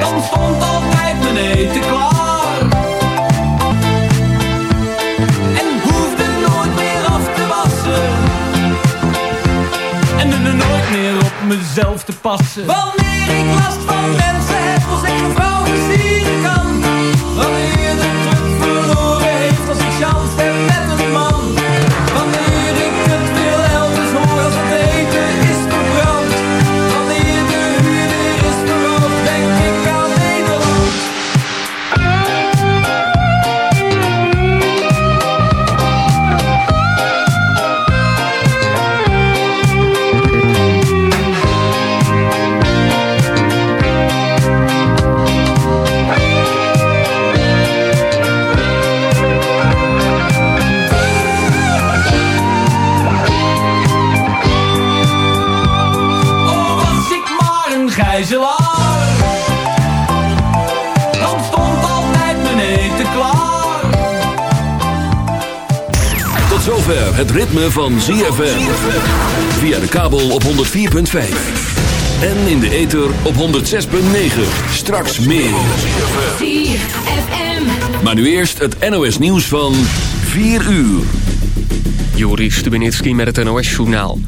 dan stond altijd mijn eten klaar. En hoefde nooit meer af te wassen. En er nooit meer op mezelf te passen. Wanneer ik het ritme van ZFM. Via de kabel op 104.5. En in de ether op 106.9. Straks meer. Maar nu eerst het NOS nieuws van 4 uur. Joris Stubenitski met het NOS-journaal.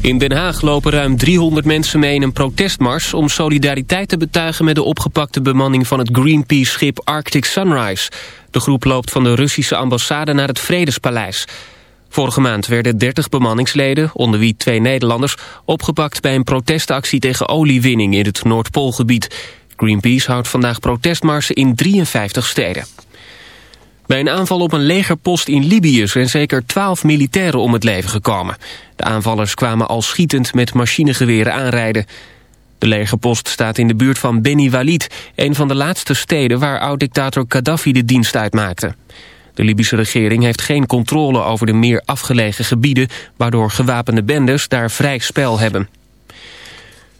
In Den Haag lopen ruim 300 mensen mee in een protestmars... om solidariteit te betuigen met de opgepakte bemanning van het Greenpeace-schip Arctic Sunrise. De groep loopt van de Russische ambassade naar het Vredespaleis. Vorige maand werden 30 bemanningsleden, onder wie twee Nederlanders... opgepakt bij een protestactie tegen oliewinning in het Noordpoolgebied. Greenpeace houdt vandaag protestmarsen in 53 steden. Bij een aanval op een legerpost in Libië zijn zeker 12 militairen om het leven gekomen. De aanvallers kwamen al schietend met machinegeweren aanrijden. De legerpost staat in de buurt van Beni Walid, een van de laatste steden waar oud-dictator Gaddafi de dienst uitmaakte. De Libische regering heeft geen controle over de meer afgelegen gebieden, waardoor gewapende bendes daar vrij spel hebben.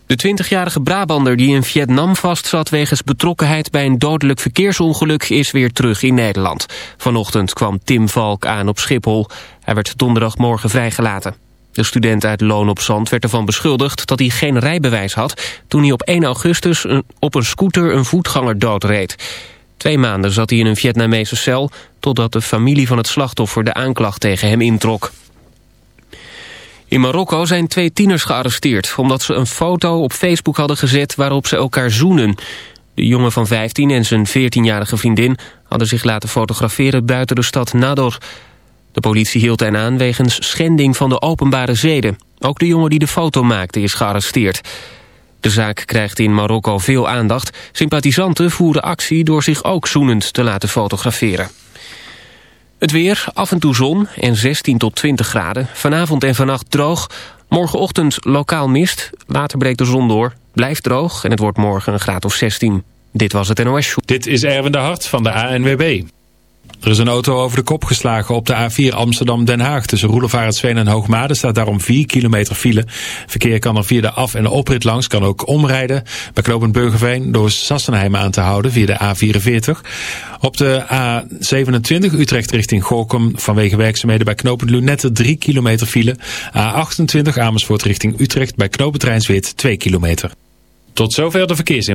De 20-jarige Brabander die in Vietnam vastzat wegens betrokkenheid bij een dodelijk verkeersongeluk is weer terug in Nederland. Vanochtend kwam Tim Valk aan op Schiphol. Hij werd donderdagmorgen vrijgelaten. De student uit Loon op Zand werd ervan beschuldigd dat hij geen rijbewijs had... toen hij op 1 augustus op een scooter een voetganger doodreed. Twee maanden zat hij in een Vietnamese cel... totdat de familie van het slachtoffer de aanklacht tegen hem introk. In Marokko zijn twee tieners gearresteerd... omdat ze een foto op Facebook hadden gezet waarop ze elkaar zoenen. De jongen van 15 en zijn 14-jarige vriendin... hadden zich laten fotograferen buiten de stad Nador. De politie hield hen aan wegens schending van de openbare zeden. Ook de jongen die de foto maakte is gearresteerd. De zaak krijgt in Marokko veel aandacht. Sympathisanten voeren actie door zich ook zoenend te laten fotograferen. Het weer, af en toe zon en 16 tot 20 graden. Vanavond en vannacht droog. Morgenochtend lokaal mist. Later breekt de zon door. Blijft droog en het wordt morgen een graad of 16. Dit was het NOS. Dit is Erwin de Hart van de ANWB. Er is een auto over de kop geslagen op de A4 Amsterdam-Den Haag. Tussen Roelevarensveen en Hoogmade staat daarom 4 kilometer file. Verkeer kan er via de af- en oprit langs, kan ook omrijden. Bij knooppunt Burgerveen door Sassenheim aan te houden via de A44. Op de A27 Utrecht richting Gorkum vanwege werkzaamheden bij knooppunt Lunette 3 kilometer file. A28 Amersfoort richting Utrecht bij knooppunt Rijnsweert 2 kilometer. Tot zover de verkeersin.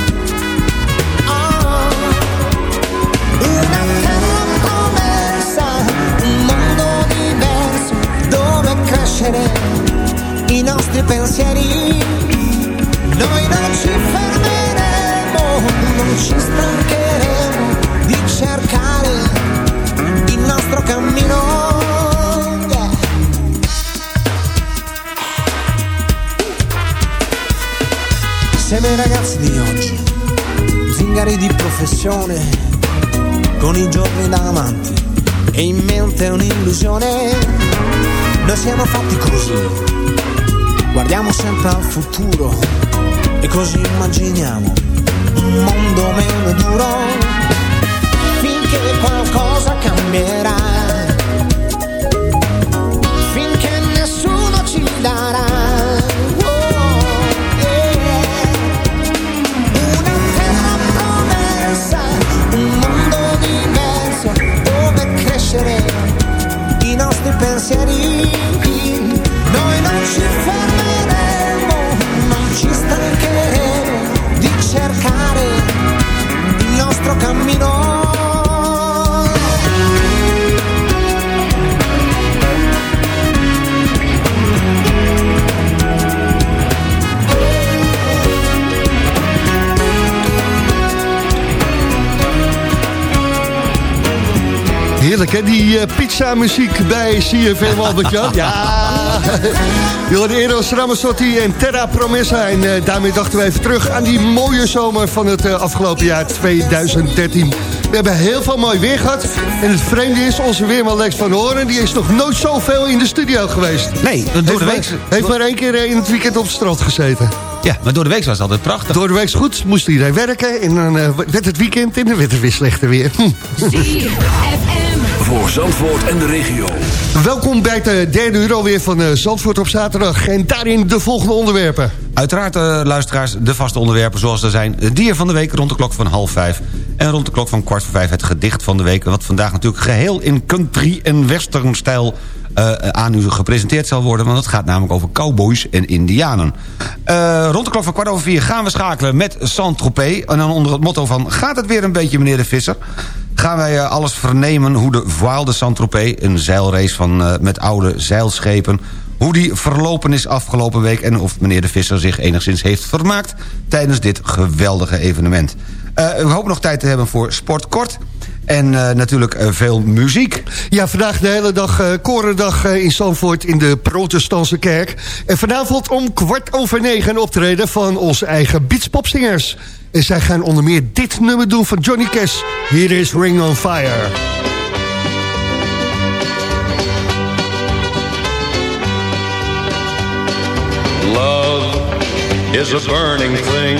dove crescere i nostri pensieri. Noi non ci fermeremo, non ci stancheremo di cercare il nostro cammino. Yeah. Siamo i ragazzi di oggi, zingari di professione con i giorni davanti e in mente un'illusione. Noi siamo fatti così, guardiamo sempre al futuro e così immaginiamo un mondo meno duro finché qualcosa cambierà. Finché nessuno ci darà. oh, promessa, un mondo diverso dove crescere i nostri pensieri. Ci fermeremo, non ci stancheremo di cercare il nostro cammino. Heerlijk hè, die eh, pizza muziek bij CFM Albert-Jan. Ja, je hoorde Eros Ramazzotti en Terra Promessa. En eh, daarmee dachten we even terug aan die mooie zomer van het eh, afgelopen jaar 2013. We hebben heel veel mooi weer gehad. En het vreemde is, onze weerman Lex van Horen... die is nog nooit zoveel in de studio geweest. Nee, door de Heeft week... maar, heeft maar één keer eh, in het weekend op het strand gezeten. Ja, maar door de week was het altijd prachtig. Door de week is goed, moest iedereen werken. En dan werd het weekend en dan werd het weer slechter weer. Voor Zandvoort en de regio. Welkom bij het eh, derde uur alweer van eh, Zandvoort op zaterdag. En daarin de volgende onderwerpen. Uiteraard, eh, luisteraars, de vaste onderwerpen zoals er zijn. Het dier van de week rond de klok van half vijf. En rond de klok van kwart voor vijf het gedicht van de week. Wat vandaag natuurlijk geheel in country en western stijl eh, aan u gepresenteerd zal worden. Want het gaat namelijk over cowboys en indianen. Eh, rond de klok van kwart over vier gaan we schakelen met Saint-Tropez. En dan onder het motto van gaat het weer een beetje meneer de Visser? Gaan wij eh, alles vernemen hoe de Voile de Saint-Tropez... een zeilrace van, eh, met oude zeilschepen hoe die verlopen is afgelopen week... en of meneer de Visser zich enigszins heeft vermaakt... tijdens dit geweldige evenement. We hopen nog tijd te hebben voor Sport Kort... En uh, natuurlijk uh, veel muziek. Ja, vandaag de hele dag uh, Korendag in Zandvoort in de protestantse kerk. En vanavond om kwart over negen optreden van onze eigen beatspopzingers. En zij gaan onder meer dit nummer doen van Johnny Cash. Hier is Ring on Fire. Love is a burning thing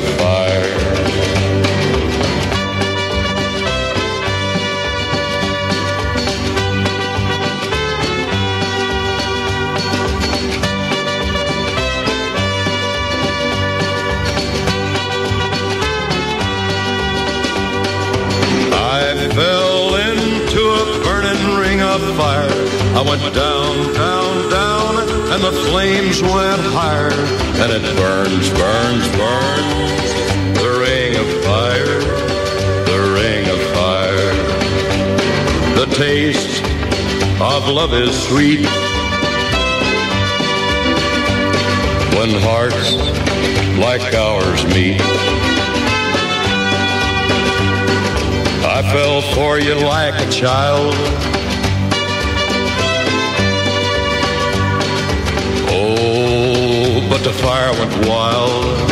fire. fell into a burning ring of fire. I went down, down, down, and the flames went higher. And it burns, burns, of love is sweet. When hearts like ours meet. I fell for you like a child. Oh, but the fire went wild.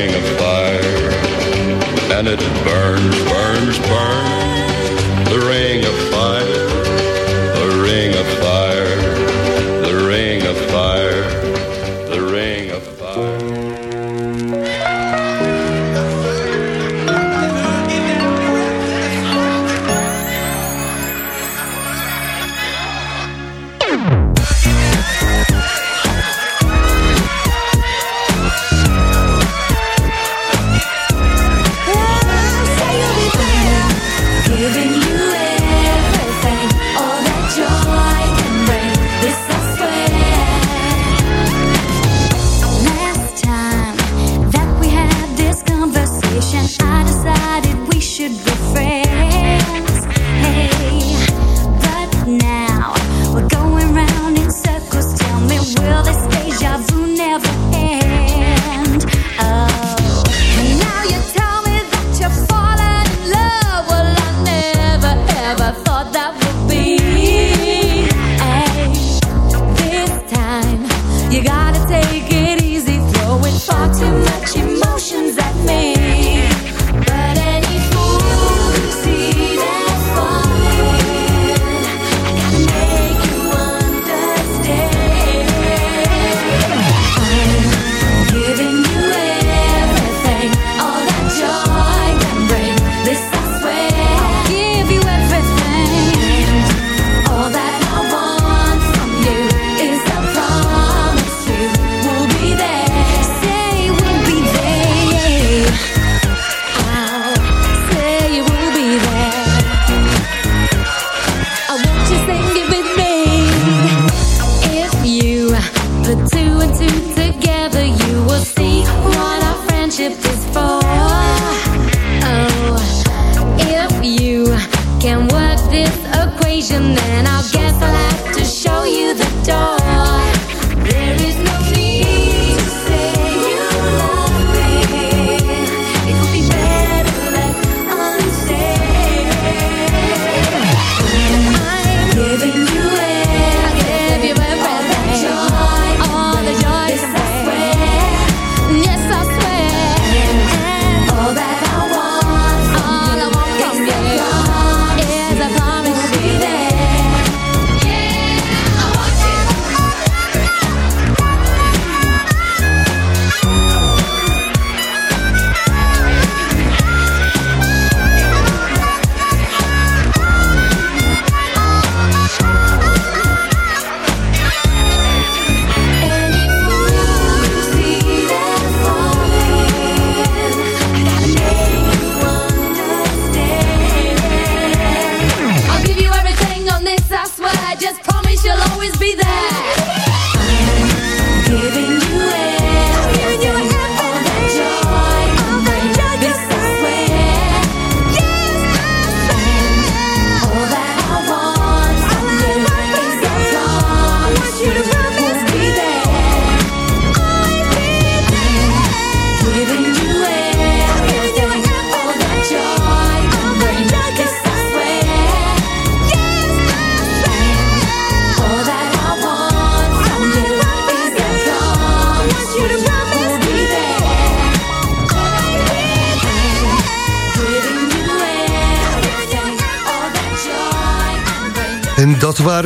And it burns, burns, burns, the ring of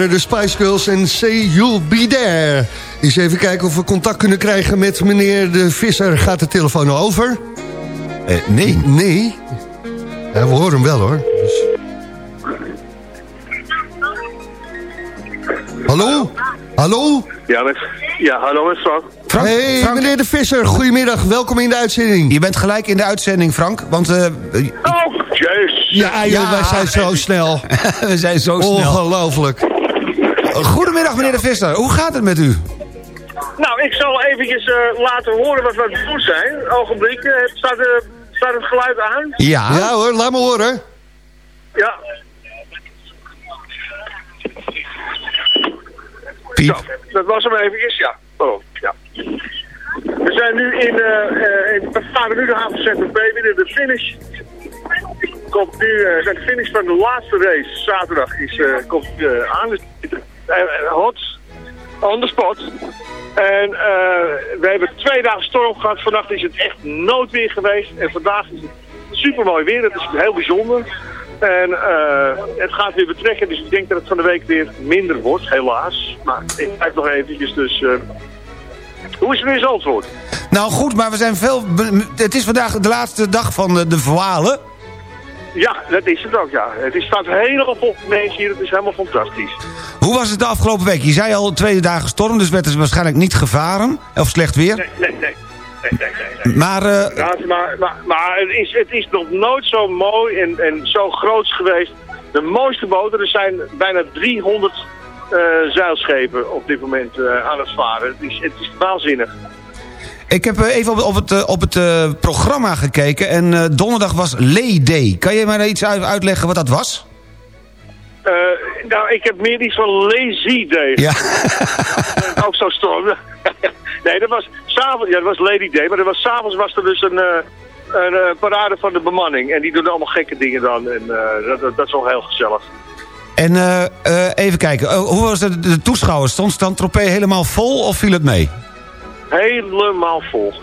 waren de Spice Girls en Say You'll Be There. Eens even kijken of we contact kunnen krijgen met meneer de Visser. Gaat de telefoon al over? Eh, nee. Nee? Ja, we horen hem wel hoor. Dus... Hallo? Hallo? Ja, met, ja hallo met Frank. Frank, hey, Frank- meneer de Visser, goedemiddag. Welkom in de uitzending. Je bent gelijk in de uitzending, Frank. Want eh, Oh, jezus. Ja, joh, wij zijn zo snel. we zijn zo snel. Ongelooflijk. Goedemiddag, meneer de Visser. Hoe gaat het met u? Nou, ik zal eventjes eh, laten horen wat we aan het doen zijn. Ogenblik, eh, staat, eh, staat het geluid aan? Ja. Ja hoor, laat me horen. Ja. Piep. Zo, dat was hem eventjes, ja. Oh, ja. We zijn nu in, eh eh in we varen nu de havencentrum B binnen de finish. Komt nu, eh, de finish van de laatste race, zaterdag, is, eh, komt eh, aan. Eh, hot, on the spot. En eh, we hebben twee dagen storm gehad. Vannacht is het echt noodweer geweest. En vandaag is het super mooi weer. Dat is heel bijzonder. En eh, het gaat weer betrekken. Dus ik denk dat het van de week weer minder wordt, helaas. Maar ik kijk nog eventjes. Dus hoe is het weer in antwoord? Nou goed, maar we zijn veel... Het is vandaag de laatste dag van de, de. Ja, dat is het ook, ja. Het is, staat helemaal vol mensen hier. Het is helemaal fantastisch. Hoe was het de afgelopen week? Je zei al twee dagen storm, dus werd er waarschijnlijk niet gevaren. Of slecht weer. Nee, nee, nee. nee, nee, nee, nee. Maar eh, Ja, maar, maar, maar het, is, het is nog nooit zo mooi en, en zo groot geweest. De mooiste boten, er zijn bijna 300 eh, zeilschepen op dit moment eh, aan het varen. Het is, het is waanzinnig. Ik heb eh, even op, op het, eh, op het eh, programma gekeken en donderdag was Lay Day. Kan je mij iets uit- uitleggen wat dat was? Nou, ik heb meer iets van Lazy Day. Ja. ook zo storm. nee, dat was s'avonds, ja, dat was Lady Day, maar er was, s'avonds was er dus een, een parade van de bemanning. En die doen allemaal gekke dingen dan. En dat, dat, dat is wel heel gezellig. En even kijken, Oh, hoe was het, de toeschouwers? Stond Stand-Tropez helemaal vol of viel het mee? Helemaal vol.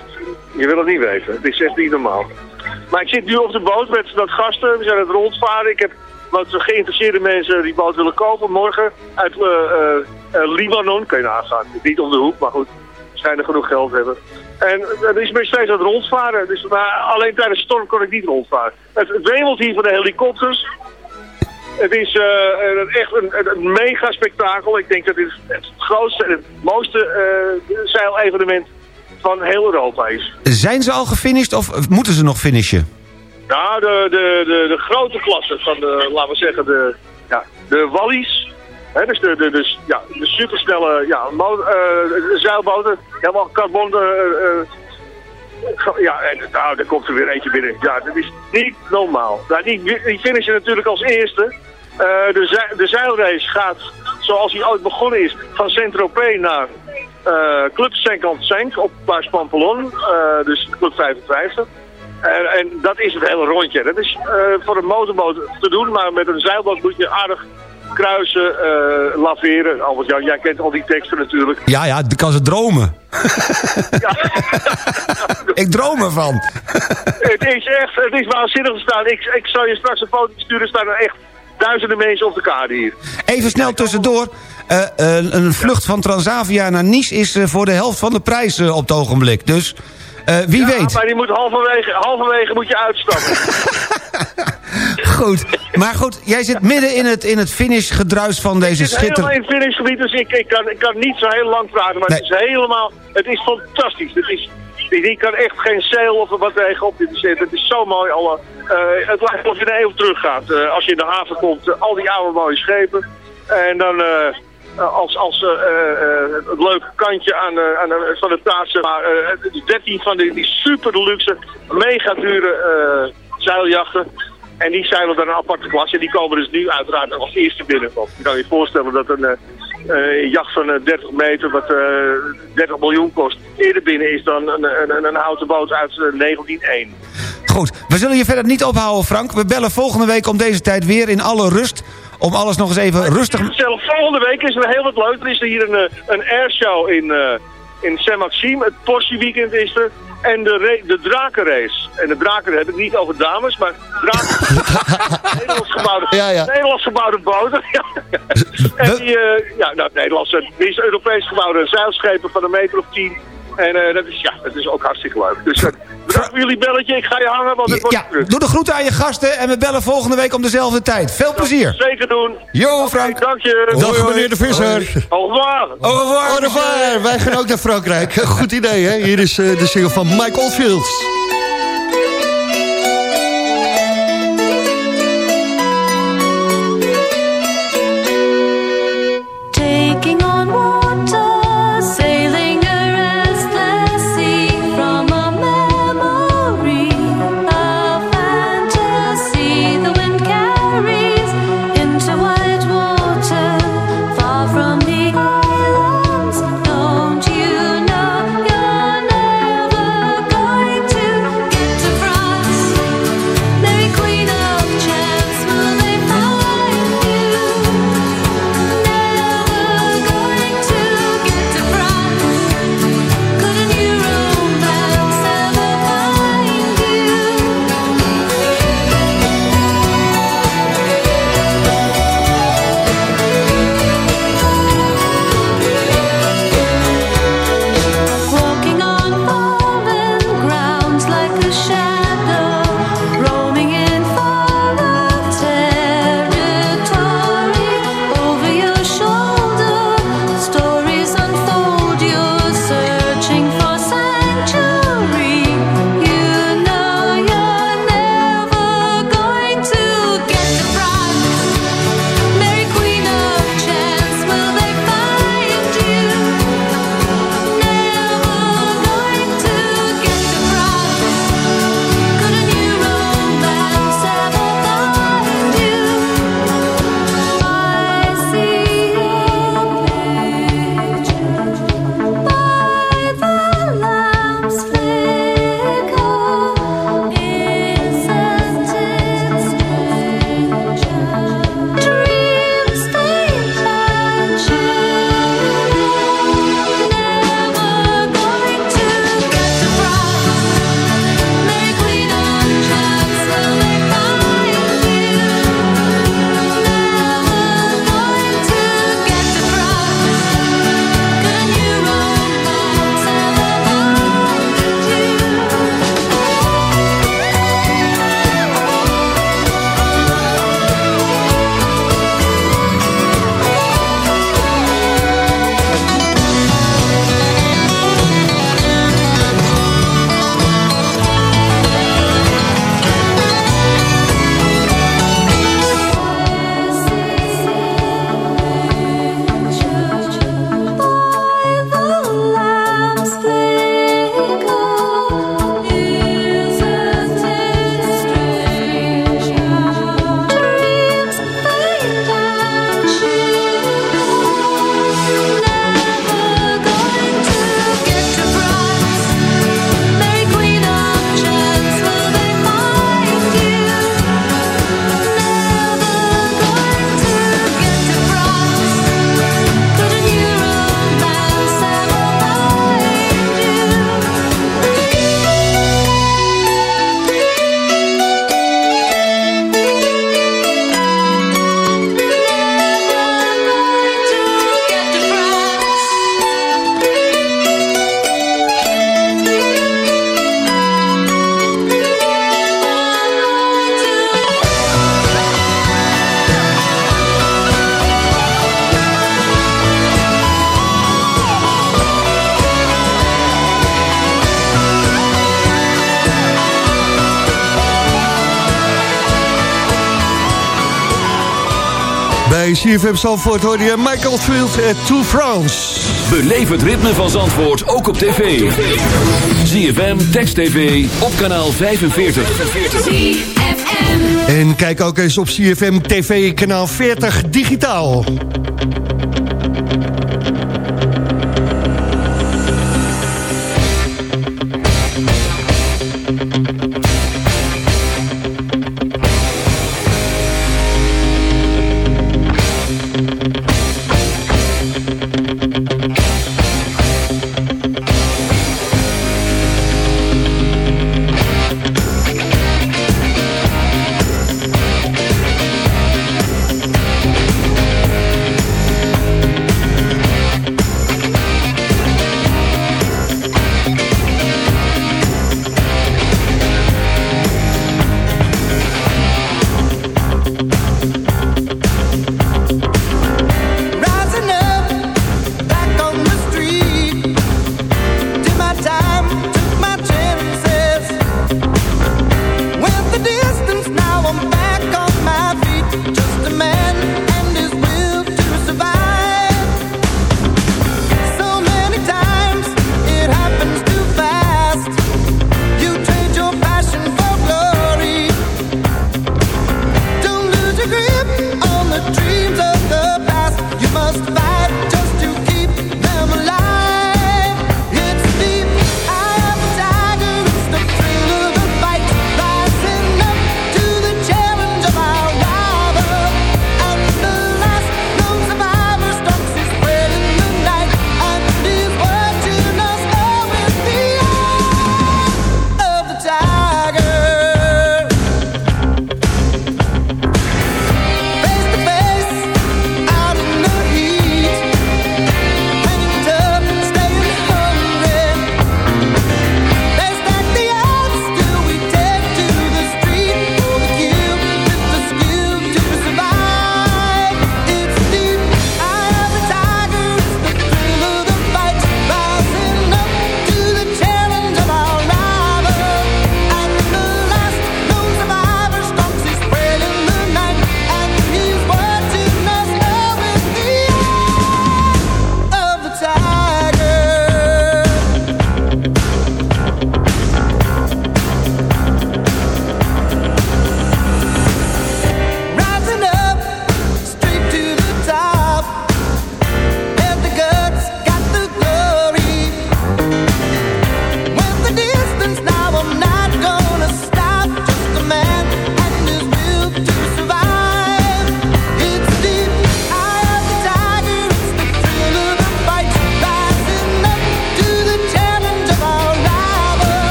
Je wil het niet weten. Het is echt niet normaal. Maar ik zit nu op de boot met wat gasten. We zijn aan het rondvaren. Ik heb wat geïnteresseerde mensen die boot willen kopen. Morgen uit eh, eh, Libanon. Kun je nagaan. Niet om de hoek, maar goed. Schijnen genoeg geld hebben. En het is me steeds aan het rondvaren. Dus, maar alleen tijdens de storm kon ik niet rondvaren. Het wemelt hier van de helikopters. Het is eh, een- echt een, mega spektakel. Ik denk dat dit het grootste en het mooiste eh zeilevenement van heel Europa is. Zijn ze al gefinished of moeten ze nog finishen? Nou, de, de, de, de grote klasse van de, laten we zeggen, de, ja, de Wallies. Hè, dus de, de, dus, ja, de supersnelle ja, mo- eh, zeilboten. Helemaal carbon. Ja, en, nou, daar komt er weer eentje binnen. Ja, dat is niet normaal. Nou, die, die finishen natuurlijk als eerste. Eh, de, de zeilrace gaat, zoals die ooit begonnen is, van Saint-Tropez naar eh, Club 55 op Plaats Pampelon. eh, dus Club 55. En, en dat is het hele rondje. Dat is voor een motorboot te doen, maar met een zeilboot moet je aardig kruisen, laveren. Albert Jan, jij kent al die teksten natuurlijk. Ja, ja, kan ze dromen. Ik droom ervan. het is echt, het is waanzinnig staan. Ik, ik zal je straks een foto sturen, staan er echt duizenden mensen op de kade hier. Even snel tussendoor. Eh, eh, een vlucht van Transavia naar Nice is eh, voor de helft van de prijs op het ogenblik. Dus eh, wie Ja, weet. maar die moet halverwege, halverwege moet je uitstappen. Goed. Maar goed, jij zit midden in het, in het finishgedruis van deze Het is helemaal schitter. in het finishgebied, dus ik, ik, kan, ik kan niet zo heel lang praten. Maar het is helemaal, het is fantastisch. Het is, die kan echt geen zeil of wat tegenop dit zitten. Het is zo mooi. Alle, eh, het lijkt alsof je een eeuw terug gaat. Eh, als je in de haven komt, al die oude mooie schepen. En dan als, als eh, eh, het leuke kantje aan, aan de, van de zeg maar, eh, het is 13 van die, die super deluxe, mega dure eh, zeiljachten. En die zeilen dan een aparte klas. En die komen dus nu uiteraard als eerste binnen. Je kan je voorstellen dat een eh, eh, jacht van eh, 30 meter, wat eh 30 miljoen kost, eerder binnen is dan een, een, een houten boot uit eh, 1901. Goed, we zullen je verder niet ophouden, Frank. We bellen volgende week om deze tijd weer in alle rust. Om alles nog eens even rustig... Zelf volgende week is er heel wat leuk. Er is er hier een, eh, een airshow in, eh in Saint-Maxime. Het Porsche weekend is er. En de, de drakenrace. En de draken heb ik niet over dames, maar draken. Nederlands gebouwde, Ja, ja. Nederlands gebouwde boten. En die, eh, ja, nou, Nederlandse, die Europees gebouwde zeilschepen van een meter of tien. En eh, dat, is, ja, dat is ook hartstikke leuk. Dus eh, bedankt voor jullie belletje. Ik ga je hangen, want het wordt Ja, druk. doe de groeten aan je gasten en we bellen volgende week om dezelfde tijd. Veel plezier. Zeker doen. Jo, Frank. Dank je. Dag meneer de Visser. Au revoir. Au revoir. Au revoir. Wij gaan ook naar Frankrijk. Goed idee, hè? Hier is eh, de single van Mike Oldfield. Taking on water, Bij CFM Zandvoort hoorde je Michael Field en To France. Beleef het ritme van Zandvoort ook op tv. ZFM, Text TV, op kanaal 45. En kijk ook eens op CFM TV kanaal 40 digitaal.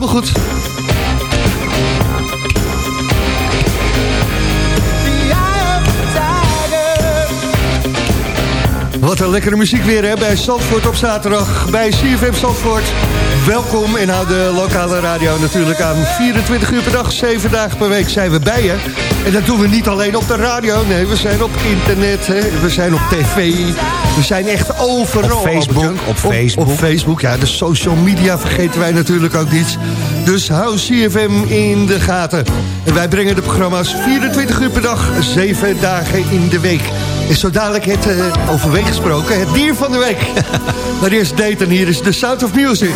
Helemaal goed. Wat een lekkere muziek weer hè, bij Zandvoort op zaterdag. Bij CFM Zandvoort. Welkom en hou de lokale radio natuurlijk aan. 24 uur per dag, 7 dagen per week zijn we bij je. En dat doen we niet alleen op de radio. Nee, we zijn op internet, hè. we zijn op tv. We zijn echt overal. Op Facebook, op Facebook. Op, Facebook, ja. De social media vergeten wij natuurlijk ook niet. Dus hou CFM in de gaten. En wij brengen de programma's 24 uur per dag, 7 dagen in de week. En zo dadelijk het, uh, overweeg gesproken, het dier van de week. maar eerst Dayton, hier is The Sound of Music.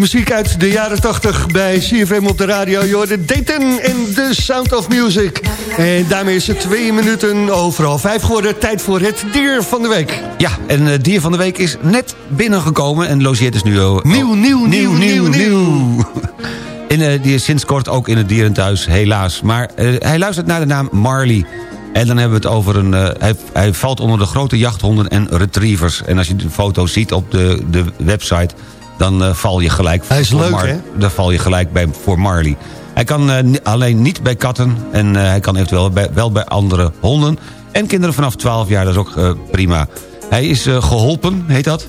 Muziek uit de jaren 80 bij CFM op de radio. Je hoorde Dayton en The Sound of Music. En daarmee is het twee minuten overal vijf geworden. Tijd voor het dier van de week. Ja, en het dier van de week is net binnengekomen en logeert dus nu... Oh, Nieuw, nieuw, nieuw, nieuw, nieuw. En eh, die is sinds kort ook in het dierenthuis, helaas. Maar eh, hij luistert naar de naam Marley. En dan hebben we het over een... eh, hij, hij valt onder de grote jachthonden en retrievers. En als je de foto ziet op de, de website... dan eh, val je gelijk... Hij is leuk, hè? Dan val je gelijk bij, voor Marley. Hij kan eh, alleen niet bij katten... en eh, hij kan eventueel bij, wel bij andere honden. En kinderen vanaf 12 jaar, dat is ook prima. Hij is eh, geholpen, heet dat?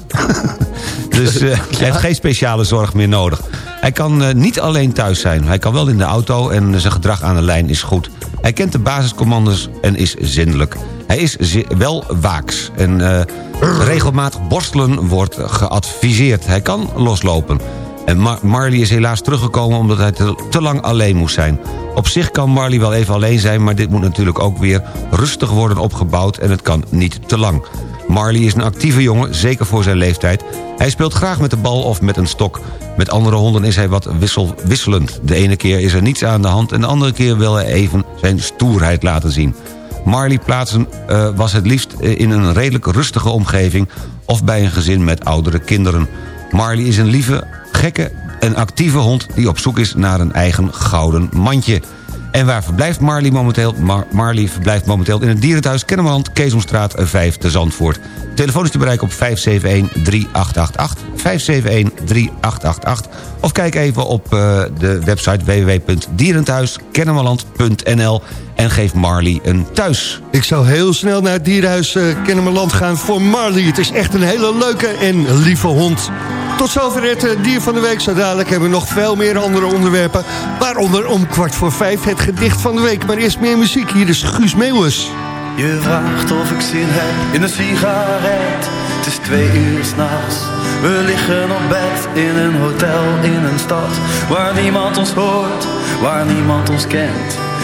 dus hij heeft geen speciale zorg meer nodig. Hij kan niet alleen thuis zijn. Hij kan wel in de auto en zijn gedrag aan de lijn is goed. Hij kent de basiscommandos en is zindelijk. Hij is wel waaks en eh, regelmatig borstelen wordt geadviseerd. Hij kan loslopen. En Mar- Marley is helaas teruggekomen omdat hij te, te lang alleen moest zijn. Op zich kan Marley wel even alleen zijn... maar dit moet natuurlijk ook weer rustig worden opgebouwd... en het kan niet te lang. Marley is een actieve jongen, zeker voor zijn leeftijd. Hij speelt graag met de bal of met een stok. Met andere honden is hij wat wissel, wisselend. De ene keer is er niets aan de hand... en de andere keer wil hij even zijn stoerheid laten zien. Marley plaatsen eh, was het liefst eh, in een redelijk rustige omgeving... of bij een gezin met oudere kinderen. Marley is een lieve, gekke en actieve hond... die op zoek is naar een eigen gouden mandje. En waar verblijft Marley momenteel? Mar- Marley verblijft momenteel in het dierenthuis Kennemerland... Keesomstraat 5 te Zandvoort. Telefoon is te bereiken op 571-3888. 571-3888. Of kijk even op eh, de website www.dierenthuiskennemerland.nl... en geef Marley een thuis. Ik zou heel snel naar het dierhuis uh, Kennemerland gaan voor Marley. Het is echt een hele leuke en lieve hond. Tot zover het eh, dier van de week. Zo dadelijk hebben we nog veel meer andere onderwerpen. Waaronder om kwart voor vijf het gedicht van de week. Maar eerst meer muziek. Hier is Guus Meeuwis. Je vraagt of ik zin heb in een sigaret. Het is twee uur s'nachts. We liggen op bed in een hotel in een stad. Waar niemand ons hoort, waar niemand ons kent.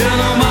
die je normaal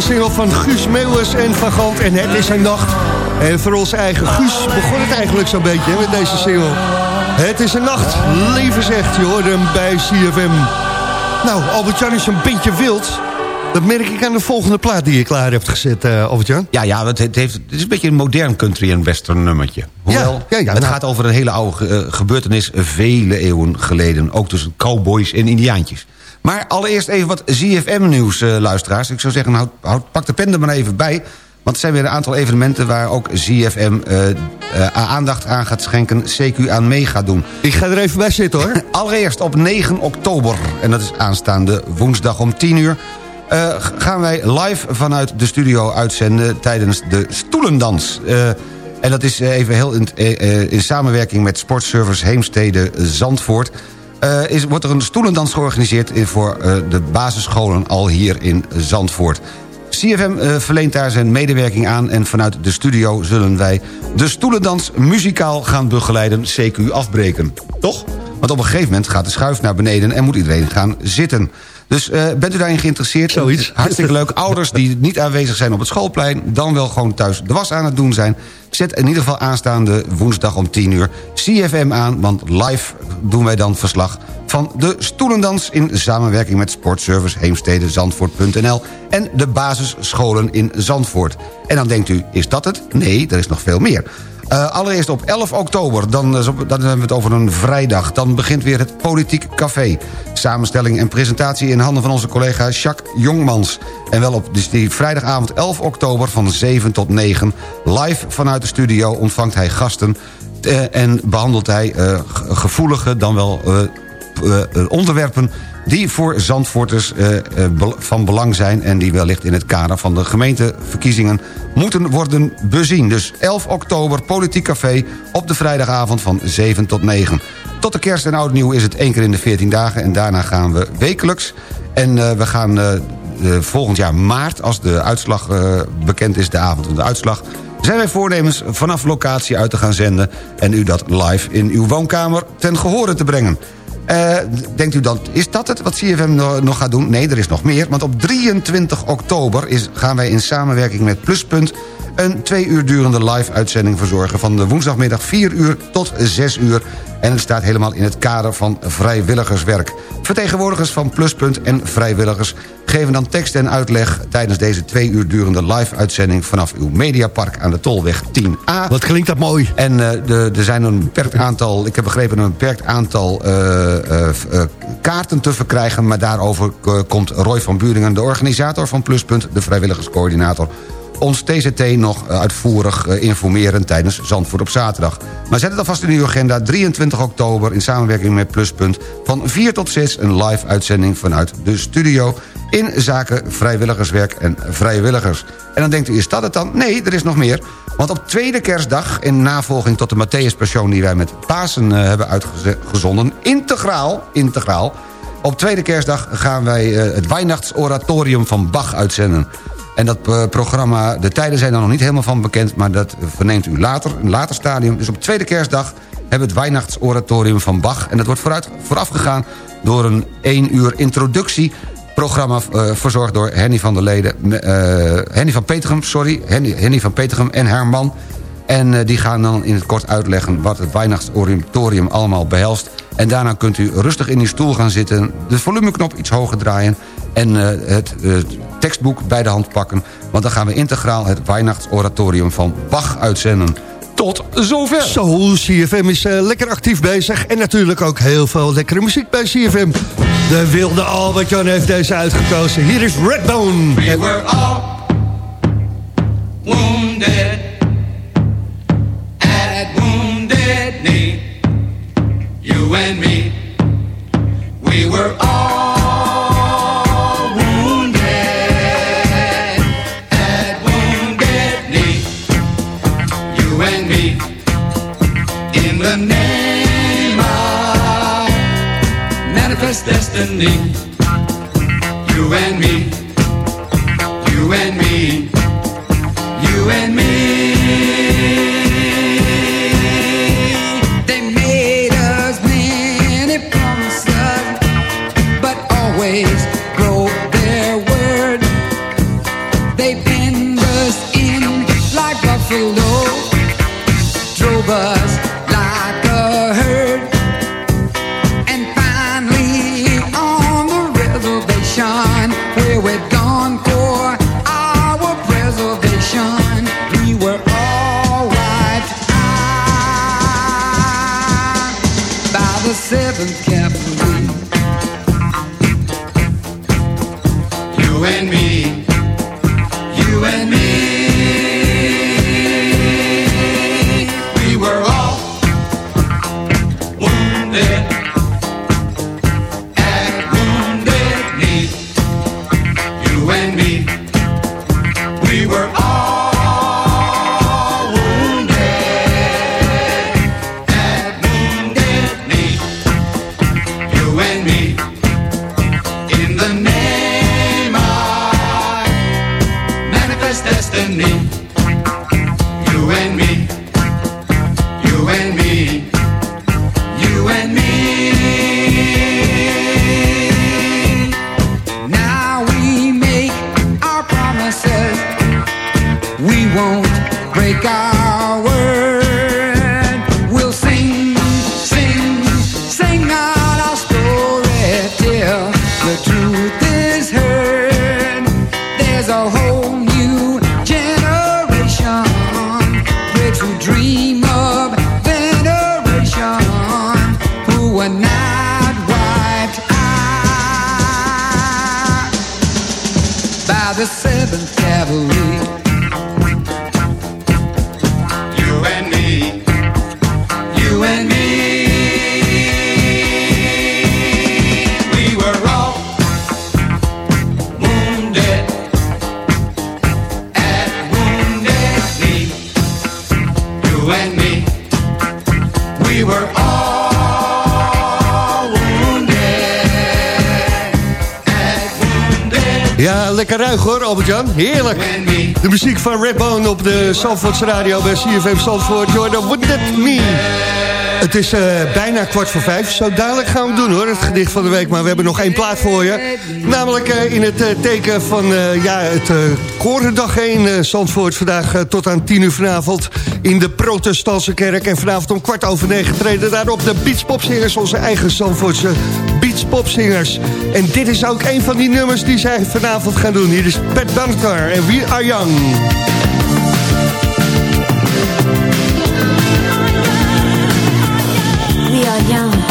de single van Guus Meeuwis en Van Gant en Het is een nacht. En voor ons eigen Guus begon het eigenlijk zo'n beetje met deze single. Het is een nacht, leven zegt, je hem bij CFM. Nou, Albert-Jan is een beetje wild. Dat merk ik aan de volgende plaat die je klaar hebt gezet, eh Albert-Jan. Ja, ja het, heeft, het is een beetje een modern country en western nummertje. Hoewel, Ja, ja, ja, het nou. gaat over een hele oude eh, gebeurtenis vele eeuwen geleden. Ook tussen cowboys en indiaantjes. Maar allereerst even wat ZFM-nieuws, eh, luisteraars. Ik zou zeggen, houd, houd, pak de pen er maar even bij. Want er zijn weer een aantal evenementen waar ook ZFM eh, eh, aandacht aan gaat schenken... CQ aan mee gaat doen. Ik ga er even bij zitten hoor. Allereerst op 9 oktober, en dat is aanstaande woensdag om 10 uur... gaan wij live vanuit de studio uitzenden tijdens de Stoelendans. En dat is even heel in, in samenwerking met Sportservice Heemstede Zandvoort... Uh, is, wordt er een stoelendans georganiseerd voor uh, de basisscholen al hier in Zandvoort. CFM uh, verleent daar zijn medewerking aan... en vanuit de studio zullen wij de stoelendans muzikaal gaan begeleiden... CQ afbreken. Toch? Want op een gegeven moment gaat de schuif naar beneden... en moet iedereen gaan zitten. Dus uh, bent u daarin geïnteresseerd? Zoiets. Hartstikke leuk. Ouders die niet aanwezig zijn op het schoolplein... dan wel gewoon thuis de was aan het doen zijn... zet in ieder geval aanstaande woensdag om 10 uur CFM aan... want live doen wij dan verslag van de stoelendans... in samenwerking met Sportservice Heemstede Zandvoort.nl... en de basisscholen in Zandvoort. En dan denkt u, is dat het? Nee, er is nog veel meer. Uh, allereerst op 11 oktober, dan, dan hebben we het over een vrijdag... dan begint weer het Politiek Café. Samenstelling en presentatie in handen van onze collega Jacques Jongmans. En wel op dus die vrijdagavond 11 oktober van 7 tot 9... live vanuit de studio ontvangt hij gasten... Uh, en behandelt hij gevoelige, dan wel onderwerpen die voor Zandvoorters uh, van belang zijn... en die wellicht in het kader van de gemeenteverkiezingen moeten worden bezien. Dus 11 oktober, Politiek Café, op de vrijdagavond van 7 tot 9. Tot de kerst en oud nieuw is het één keer in de 14 dagen... en daarna gaan we wekelijks. En uh, we gaan volgend jaar maart, als de uitslag bekend is... de avond van de uitslag zijn wij voornemens vanaf locatie uit te gaan zenden... en u dat live in uw woonkamer ten gehore te brengen. Uh, denkt u dan, is dat het wat CFM nog gaat doen? Nee, er is nog meer. Want op 23 oktober is, gaan wij in samenwerking met Pluspunt... een twee uur durende live-uitzending verzorgen... van de woensdagmiddag 4 uur tot 6 uur. En het staat helemaal in het kader van vrijwilligerswerk. Vertegenwoordigers van Pluspunt en vrijwilligers... geven dan tekst en uitleg tijdens deze twee uur durende live-uitzending... vanaf uw Mediapark aan de Tolweg 10A. Wat klinkt dat mooi. En uh, de, er zijn een beperkt aantal, ik heb begrepen... een beperkt aantal uh, uh, kaarten te verkrijgen... maar daarover komt Roy van Buringen, de organisator van Pluspunt... de vrijwilligerscoördinator ons TZT nog uitvoerig informeren tijdens Zandvoort op zaterdag. Maar zet het alvast in uw agenda. 23 oktober in samenwerking met Pluspunt... van 4 tot 6 een live uitzending vanuit de studio... in zaken vrijwilligerswerk en vrijwilligers. En dan denkt u, is dat het dan? Nee, er is nog meer. Want op tweede kerstdag, in navolging tot de Matthäus die wij met Pasen uh, hebben uitgezonden... integraal, integraal... Op tweede kerstdag gaan wij uh, het Weihnachtsoratorium van Bach uitzenden. En dat uh, programma, de tijden zijn er nog niet helemaal van bekend... maar dat verneemt u later, een later stadium. Dus op tweede kerstdag hebben we het Weihnachtsoratorium van Bach... en dat wordt vooruit, voorafgegaan door een één uur introductie programma uh, verzorgd door Henny van der Leden... Henny van Petegem, sorry, Henny, Henny van Petegem en Herman... En uh, die gaan dan in het kort uitleggen wat het Weihnachtsoratorium allemaal behelst. En daarna kunt u rustig in uw stoel gaan zitten... de volumeknop iets hoger draaien... en uh, het uh, tekstboek bij de hand pakken. Want dan gaan we integraal het Weihnachtsoratorium van Bach uitzenden. Tot zover. Zo, CFM is uh, lekker actief bezig. En natuurlijk ook heel veel lekkere muziek bij CFM. De wilde Albert-Jan heeft deze uitgekozen. Hier is Redbone. We were all wounded and me. We were all wounded at wounded knee. You and me. In the name of manifest destiny. You and me. You and me. Ruig hoor, Albert-Jan. Heerlijk. De muziek van Redbone op de Zandvoorts Radio bij CFM Zandvoort. Jordan, Wouldn't That Me? Het is eh, bijna kwart voor vijf. Zo dadelijk gaan we doen hoor, het gedicht van de week. Maar we hebben nog één plaat voor je. Namelijk eh, in het eh, teken van ja, het Korendag 1 Zandvoort. Vandaag tot aan tien uur vanavond in de protestantse kerk. En vanavond om kwart over negen treden daarop de Beachpopzingers. Onze eigen Zandvoortse Beachpopzingers. En dit is ook een van die nummers die zij vanavond gaan doen. Hier is Pat Benatar en We Are Young. We are young.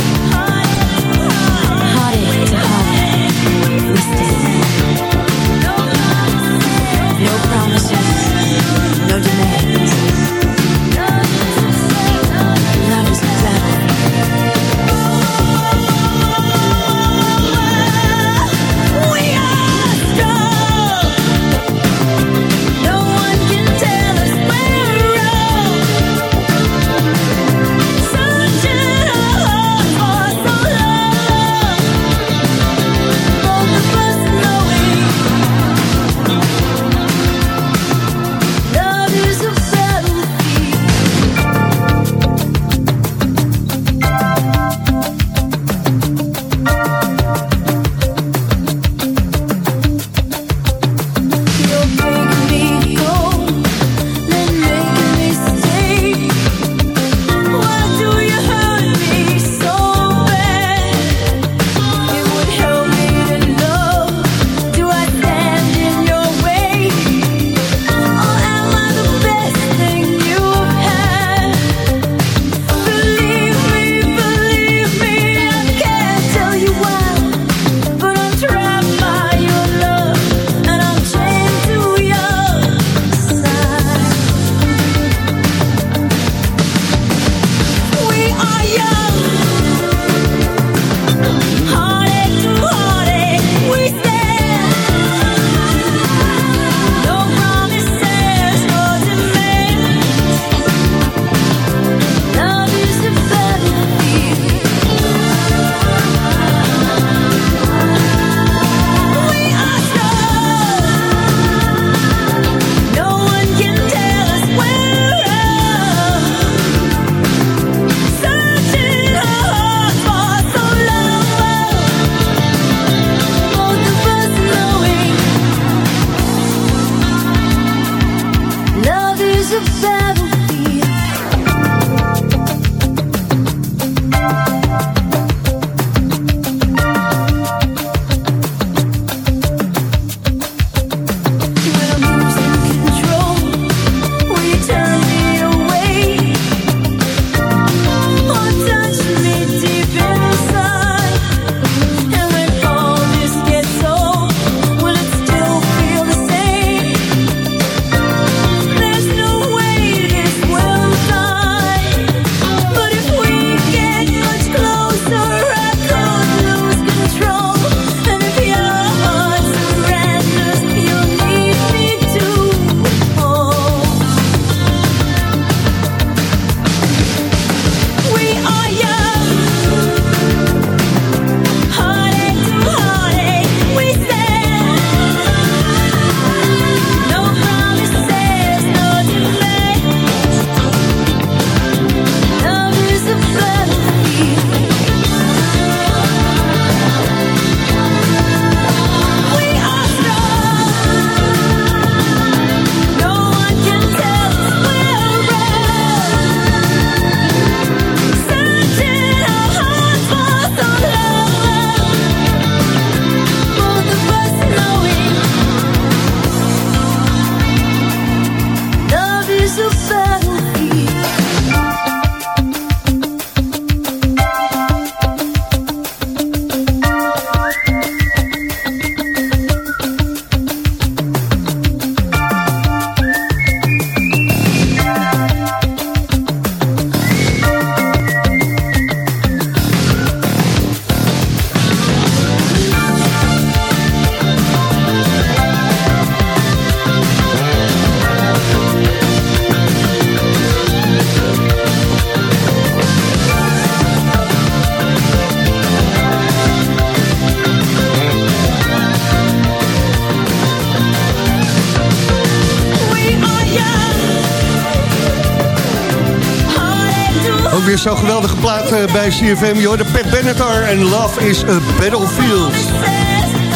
Weer zo'n geweldige plaat eh, bij CFM. Je hoorde Pat Benatar en Love is a Battlefield.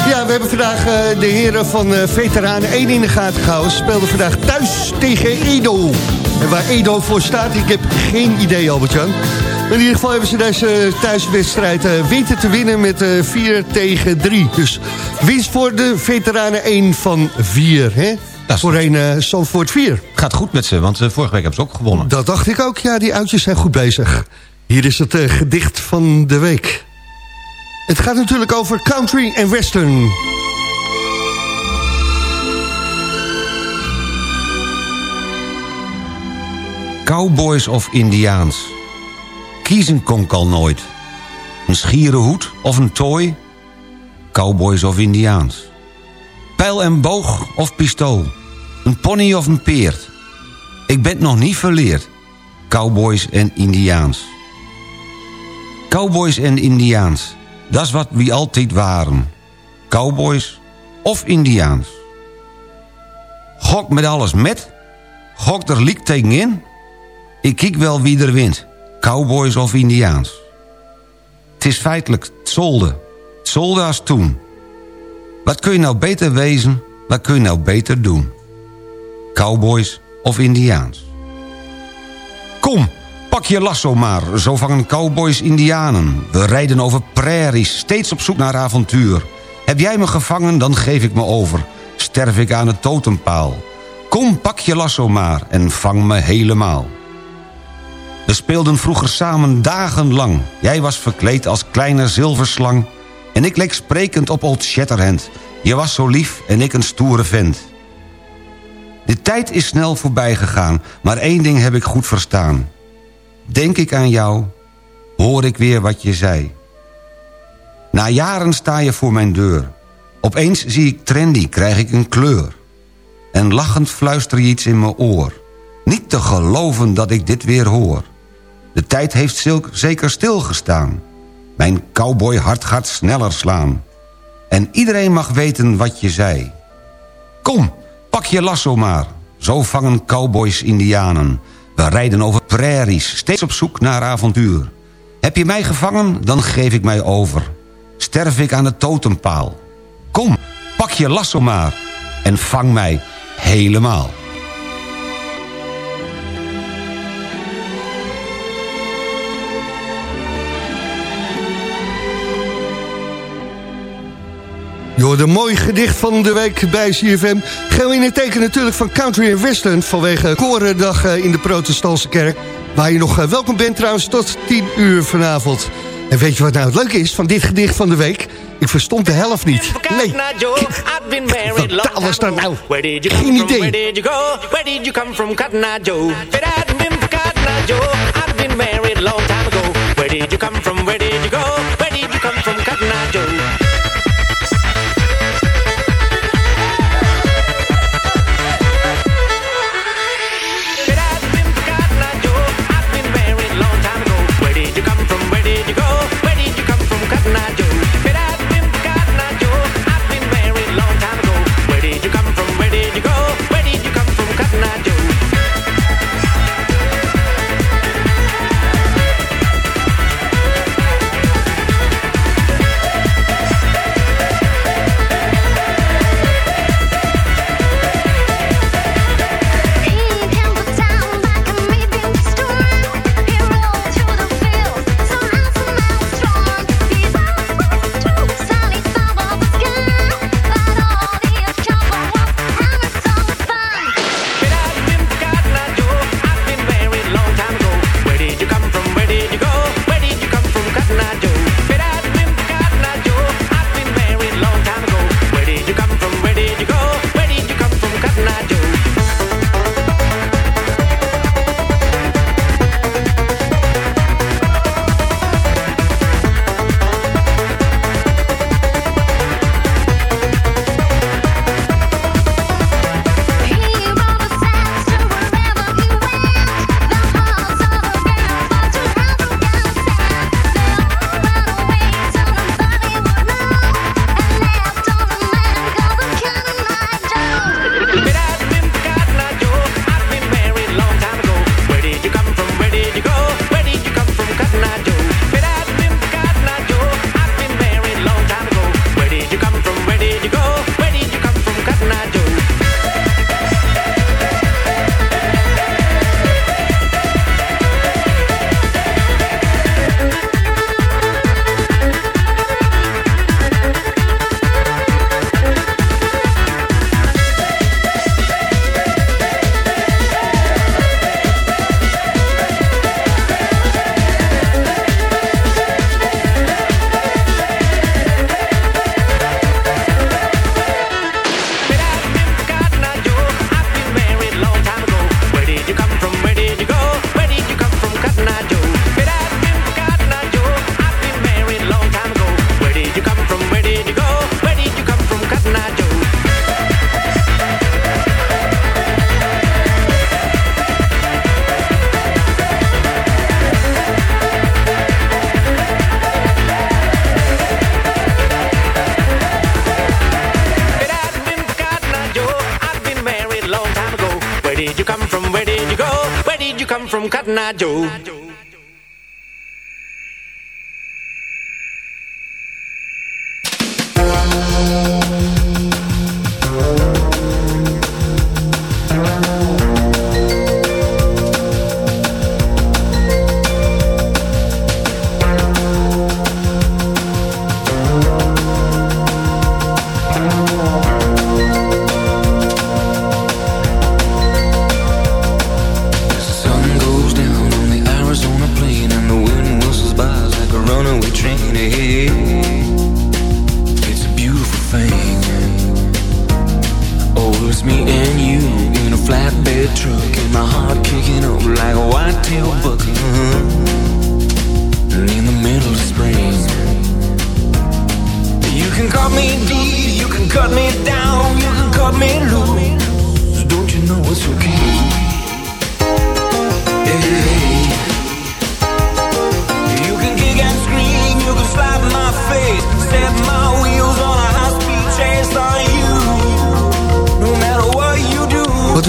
Ja, we hebben vandaag eh, de heren van uh, Veteranen 1 in de gaten gehouden. Ze speelden vandaag thuis tegen Edo. En waar Edo voor staat, ik heb geen idee, Albert-Jan. In ieder geval hebben ze deze thuiswedstrijd weten te winnen met uh, 4 tegen 3. Dus winst voor de Veteranen 1 van 4, hè? Voor een uh, Zandvoort 4. Gaat goed met ze, want uh, vorige week hebben ze ook gewonnen. Dat dacht ik ook, ja, die uitjes zijn goed bezig. Hier is het uh, gedicht van de week. Het gaat natuurlijk over country en western. Cowboys of Indiaans. Kiezen kon ik al nooit. Een schiere hoed of een tooi? Cowboys of Indiaans. Pijl en boog of pistool? Een pony of een peert? Ik ben nog niet verleerd. Cowboys en Indiaans. Cowboys en Indiaans. Dat is wat wie altijd waren. Cowboys of Indiaans. Gok met alles met? Gok er liek tegenin? Ik kijk wel wie er wint. Cowboys of Indiaans. Het is feitelijk zolde. Zolde als toen. Wat kun je nou beter wezen? Wat kun je nou beter doen? Cowboys of Indiaans? Kom, pak je lasso maar, zo vangen cowboys Indianen. We rijden over prairies, steeds op zoek naar avontuur. Heb jij me gevangen, dan geef ik me over. Sterf ik aan het totempaal. Kom, pak je lasso maar en vang me helemaal. We speelden vroeger samen dagenlang. Jij was verkleed als kleine zilverslang... en ik leek sprekend op Old Shatterhand. Je was zo lief en ik een stoere vent. De tijd is snel voorbij gegaan, maar één ding heb ik goed verstaan. Denk ik aan jou, hoor ik weer wat je zei. Na jaren sta je voor mijn deur. Opeens zie ik trendy, krijg ik een kleur. En lachend fluister je iets in mijn oor. Niet te geloven dat ik dit weer hoor. De tijd heeft zeker stilgestaan. Mijn cowboy hart gaat sneller slaan. En iedereen mag weten wat je zei. Kom, pak je lasso maar. Zo vangen cowboys indianen. We rijden over prairies, steeds op zoek naar avontuur. Heb je mij gevangen, dan geef ik mij over. Sterf ik aan de totempaal. Kom, pak je lasso maar. En vang mij helemaal. Door de mooi gedicht van de week bij CFM. Gaan we in het teken natuurlijk van Country and Western... vanwege Korendag in de protestantse kerk. Waar je nog welkom bent trouwens tot 10 uur vanavond. En weet je wat nou het leuke is van dit gedicht van de week? Ik verstond de helft niet. Nee. Wat taal was dat nou? Geen idee. Where did you go? Where did you come from, Cotton Eye Joe? If it hadn't been married long time ago. Where did you come from?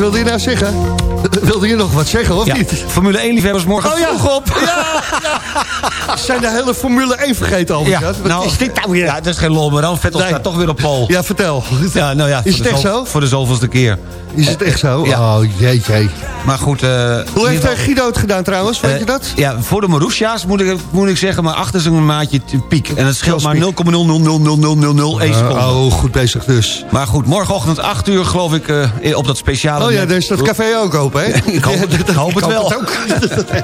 Wilde je nou zeggen? Wilde je nog wat zeggen, of Ja, niet? Formule 1-liefhebbers morgen Oh ja. vroeg op. Ja, ja. Zijn de hele Formule 1 vergeten al? Ja, Wat nou, is dit nou weer? Ja, dat is geen lol, maar dan Vettel Nee. staat toch weer op pol. Ja, vertel. Ja, nou ja, Is het echt zo-? Voor de zoveelste keer. Is het echt zo? Ja. Oh, jeetje. Maar goed... eh, Hoe heeft geval- eh, Guido het gedaan trouwens? Weet Eh, je dat? Ja, voor de Marousja's moet ik, moet ik zeggen, maar achter een maatje piek. En het scheelt maar 0,0000001 seconden. oh, goed bezig dus. Maar goed, morgenochtend 8 uur geloof ik op dat speciale... Oh ja, dan is dat café ook open, hè? Ik hoop, het- ik hoop het wel. ook.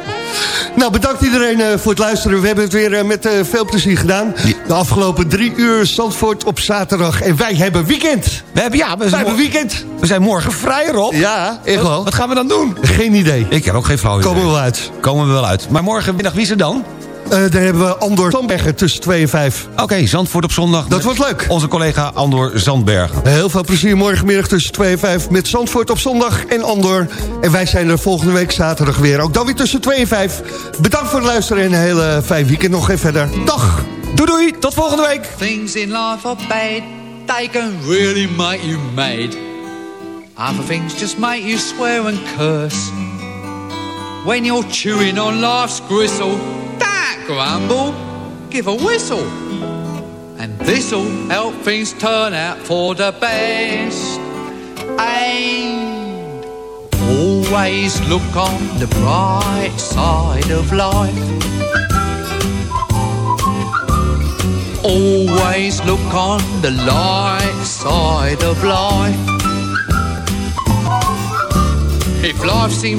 nou, bedankt iedereen voor het luisteren. We hebben het weer eh, met eh, veel plezier gedaan. De afgelopen drie uur Zandvoort op zaterdag. En wij hebben weekend. We hebben, ja, we zijn, hebben weekend. we zijn morgen vrij, Rob. Ja, echt Wat- wel. Wat gaan we dan doen? Geen idee. Ik heb ook geen flauw idee. Komen we wel uit. Komen we wel uit. Maar morgenmiddag, wie is er dan? Eh daar hebben we Andor Sandbergen tussen 2 en 5. Oké, Zandvoort op zondag. Dat wordt leuk. Onze collega Andor Zandbergen. Heel veel plezier morgenmiddag tussen 2 en 5 met Zandvoort op zondag en Andor. En wij zijn er volgende week zaterdag weer. Ook dan weer tussen 2 en 5. Bedankt voor het luisteren en een hele fijn weekend nog even verder. Dag! Doei doei, tot volgende week. Things in life are bad, they can really make you mad. Other things just make you swear and curse. When you're chewing on life's gristle, grumble, give a whistle. And this'll help things turn out for the best. And always look on the bright side of life. Always look on the light side of life. If life seems